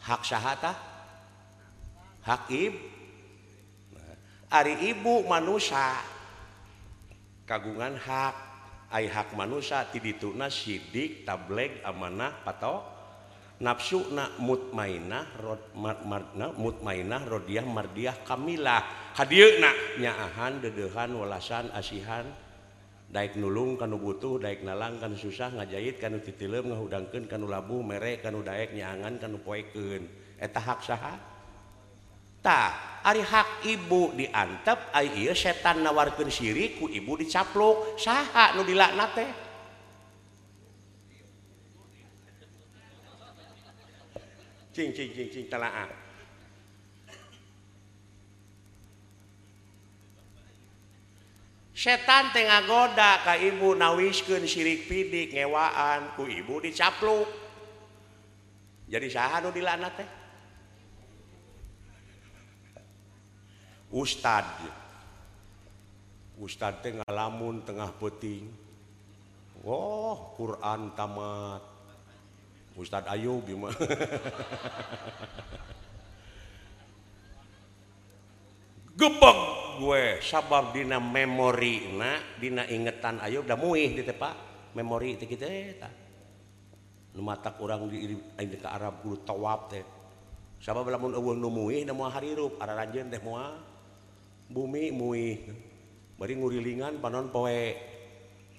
Hak syahata hakib Ari ibu manusia. Kagungan hak. Ay hak manusia tidituna sidik tableg amanah patok nafsu na mutmainah rod marna mutmainah rodiah mardiah kamilah. Hadieu na nyaahan dedehan walasan asihan. Daik nulung kan butuh Daik nalang kan susah ngajahit kan titilem ngahudangkeun kan labu mere kan daek nyangan kan poekeun. Eta hak saha? Tah ari hak ibu diantep ai ieu setan nawarkeun sirik ku ibu dicaplok. Saha nu dilaknat teh? Cing cing cing cing talaah setan Ten goda Ka Ibu nawiskeun sirik pidik ngewaan ku Ibu dicapluk. Jadi sahadu dilana teh? Ustad. Ustad teh ngalamun tengah peting Oh Quran tamat. Ustad Ayub gimana <laughs> gebeg gue sabab dina memori na dina ingetan ayo udah muih di tepa memori itu kita eh, eta nu mata kurang di ini ke Arab kudu tawaf teh. Sabab lamun eueuh nu muih da moal harirup araranjeun teh moal bumi muih. Bari ngurilingan panon poe.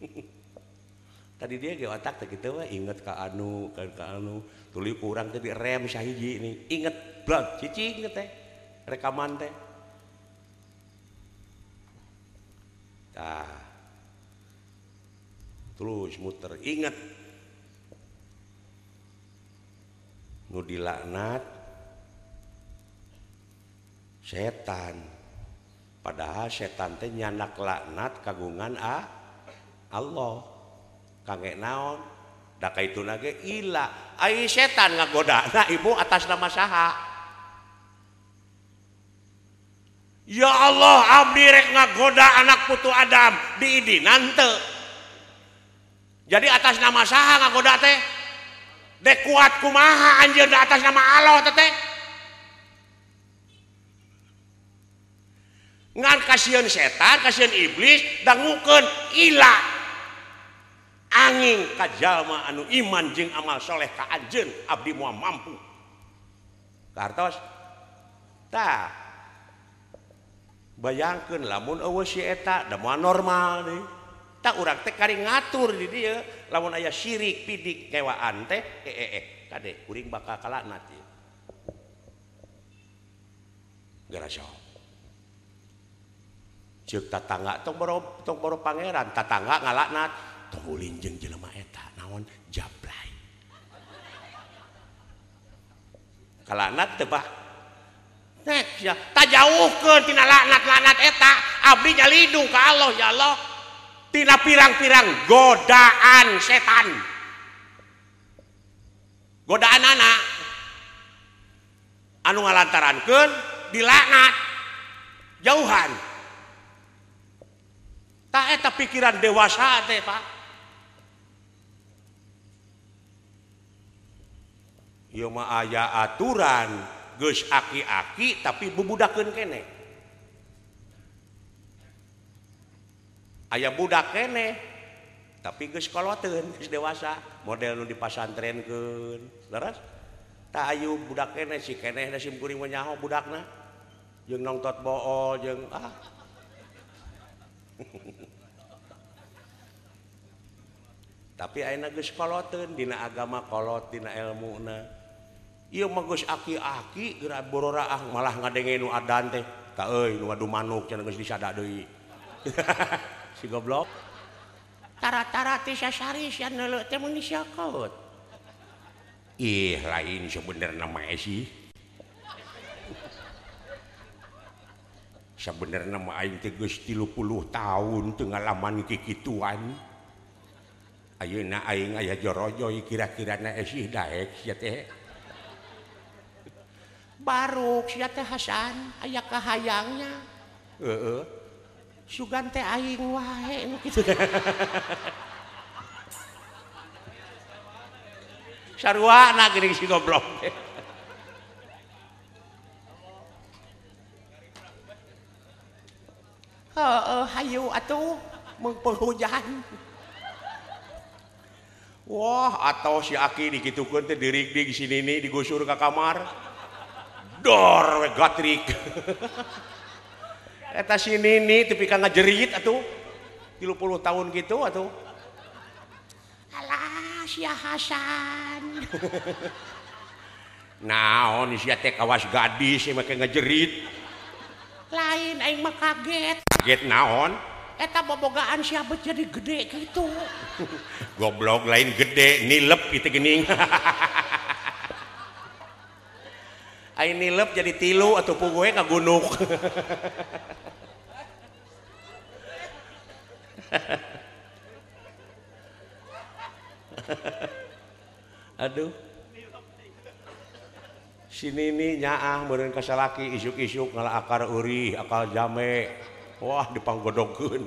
<laughs> Tadi dia ge otak teh kitu we inget ka anu ka, ka anu tuluy kurang teh di rem sahiji ini inget blog cicing teh rekaman teh. nah, terus muter. Ingat. Nu dilaknat setan. Padahal setan teh nyanak laknat kagungan a Allah. Kangge naon? Da itu nage ila ai setan ngagoda na ibu atas nama saha. Ya Allah Abdirek ngagoda anak putu Adam. Didi nante. Jadi atas nama sah ngagoda teh? Dekuat kumaha anjir di atas nama Allah teh ngan kasihan setan kasihan iblis dangukeun ila. Angin kajalma anu iman jeng amal soleh ka anjeun abdi moal mampu. Kartos? Tah. bayangkan lamun si eta normal deh. tak urang teh kari ngatur di dia lamun ayah syirik pidik kewaan teh eh eh eh kuring bakal kalaknat ya garasyo cek tatangga tong boro tong boro pangeran tatangga ngalaknat tong ulin jeung jelema eta naon? Jablay. Kalaknat tebak tak jauh ketina laknat-lanat eta. Abdi Jalidung ke Allah ya Allah. Tina pirang-pirang godaan setan. Godaan anak. Anu ngalantarankeun dilaknat. Jauhan. Tak eta pikiran dewasa teh pak. Yo mah aya aturan. Gus aki-aki tapi bebudakan kene. Ayaah budak kene tapi Guskoloten dewasa. Model di pasantren ke tayu budak kene si kenehna sim kuring mah nyaho budakna. Jeung nongtot bool jeung ah. <laughs> Tapi geus koloteun dina agama kolot dina ilmuna ieu mah geus aki-aki gerak borora ah, malah ngadenge nu adan teh. Ta euy nu adu manuk cenah geus disada deui. <laughs> si goblok. Tara-tara teh sasari sia neuleuh teh mun disiakeut. Ih, lain sebenerna mah e sih. Sebenerna mah aing teh geus 30 taun teu ngalaman kikituan. Ayeuna aing aya jorojoy kira-kira na esih daek sia teh. baru Hasan ayakah hayangnya uh, uh. sugan teh aing wae gitu <laughs> sarua anak geuning si goblok Heeh, hayu atuh mengpehujan. Wah, atau si Aki dikitukeun teh dirigdig di sini nih digusur ke kamar. dor gatrik. <laughs> Eta si nini tapi kan ngajerit atuh. 30 tahun gitu atuh. Alah sia Hasan. <laughs> Naon sia teh kawas gadis yang make ngajerit. Lain aing mah kaget. Kaget naon? Eta bobogaan sia jadi gede gitu <laughs> goblok lain gede nilep itu gening Ayo nilep jadi tilu atau pugue ke gunung. <laughs> Aduh. Sini ini nyaah meureun ka salaki isuk-isuk ngala akar uri, akal jame. Wah dipanggodogkeun.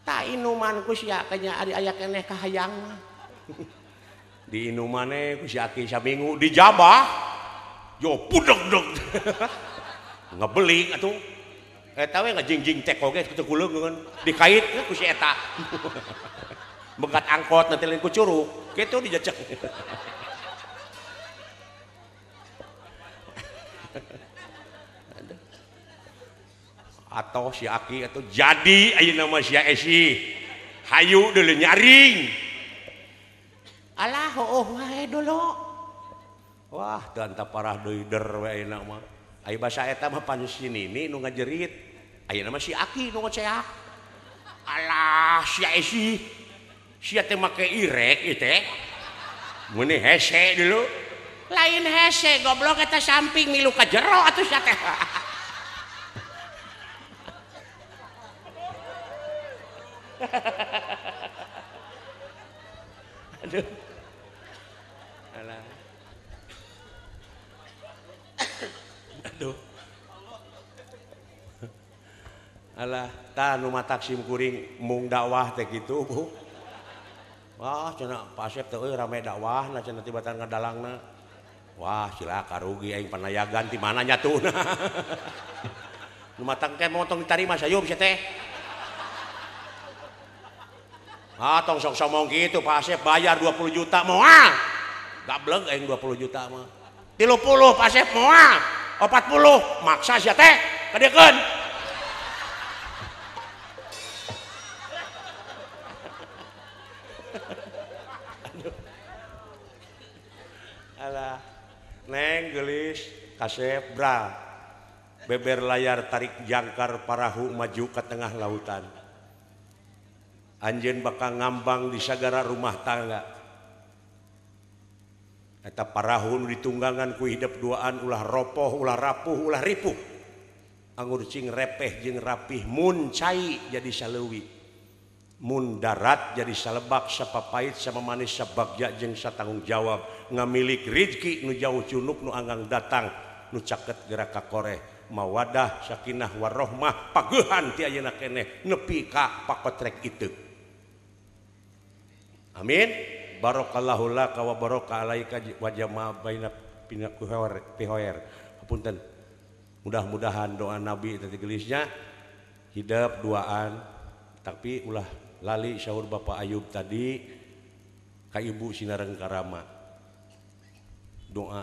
Tak inuman ku sia kanya ari aya keneh kahayang. <laughs> Di inumaneh ku si Aki saminggu dijabah. yo pudeng deng. Ngebeling atuh. Eh, eta we ngajingjing tek oge teu kuleungeun dikait ku si eta. Begat angkot nanti lain ku curug kitu dijajak. Atau si Aki atau jadi ayo nama si Esi. Hayu dulu nyaring. Alah hooh oh wae dulu. Wah danta parah doider Ayo bahasa eta mah pan sini ini nu ngajerit. Ayo nama si Aki nu ngoceak. Alah si Esi. Si teh make irek ieu teh. Meni hese dulu. Lain hese goblok eta samping milu ka jero atuh sia teh. <laughs> Aduh. Aduh. Alah, ta nu taksim kuring mung dakwah teh kitu. Bu. Wah, cenah pasep teh euy rame dakwahna cenah tibatan ngadalangna. Wah, sila karugi aing panayagan di mana nya <laughs> nu matang teh motong ditarima sayup sia teh. Ah, tong sok somong gitu, Pak Asep bayar 20 juta moal. Gableng aing 20 juta mah. 30 Pak Asep moal. 40 maksa sia teh kedekan alah. Neng gelis kasep bra. Beber layar tarik jangkar parahu maju ke tengah lautan. Anjen bakal ngambang di sagara rumah tangga. eta parahun ditunggangan ku hidup duaan ulah ropoh ulah rapuh ulah ripuh. Anggur cing repeh jeung rapih mun cai jadi salewi. Mun darat jadi salebak sapapait sama manis sabagja jeung satanggung jawab. Ngamilik rizki nu jauh cunuk nu anggang datang nu caket gerak koreh. Mawadah Sakinah warohmah paguhan ti ayeuna keneh nepi ka pakotrek itu. Amin. barokallahula kawa baroka punten mudah-mudahan doa nabi tadi gelisnya. Hidup duaan tapi ulah lali syaur Bapak Ayub tadi ka ibu sinareng Karama. Doa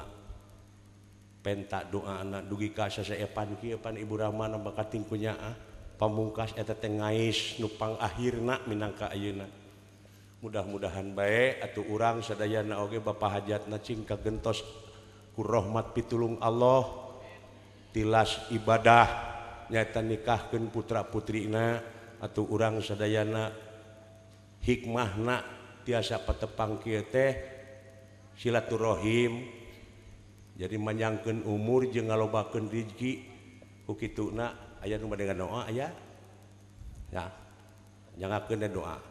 pentak doa anak dugi ka sasaepan kieu pan ibu Rahman maka tingkunya ah. Pamungkas eta teh ngais nupang akhirna minangka ayeuna. mudah-mudahan baik atau urang sadayana oge Bapak hajat nacing kagentos kurahmat pitulung Allah. Tilas ibadah nyata nikahkan putra putrina atau urang sedayana hikmahna tiasa patepang kieu teh silaturahim. Jadi menyangkan umur jeung ngalobakeun rezeki ku kituna aya nu dengan doa aya? Ya jangakeun doa.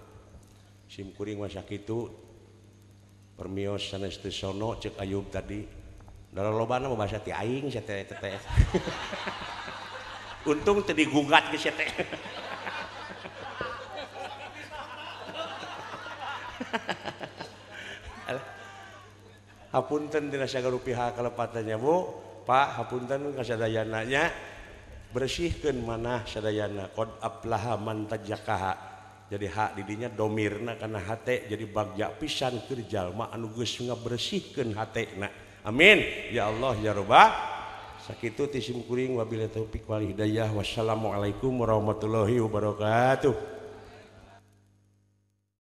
simkuring masak itu. Permios sanes sono cek ayub tadi. Dalam lobana mau bahasa ti aing teh teh <laughs> untung tadi gugat ke teh. <laughs> Hapunten dina sagala pihak kalepatannya Bu. Pak hapunten kasadayananya bersihkan mana sadayana. Qad aplaha man tajakaha. jadi hak didinya domirna karena hati jadi bagja pisan kerjallma anuges nggak bersihkan hatna amin. Ya Allah ya robbal sakit tisim kuring wabillahi taufiq wal hidayah. Wassalamualaikum warahmatullahi wabarakatuh.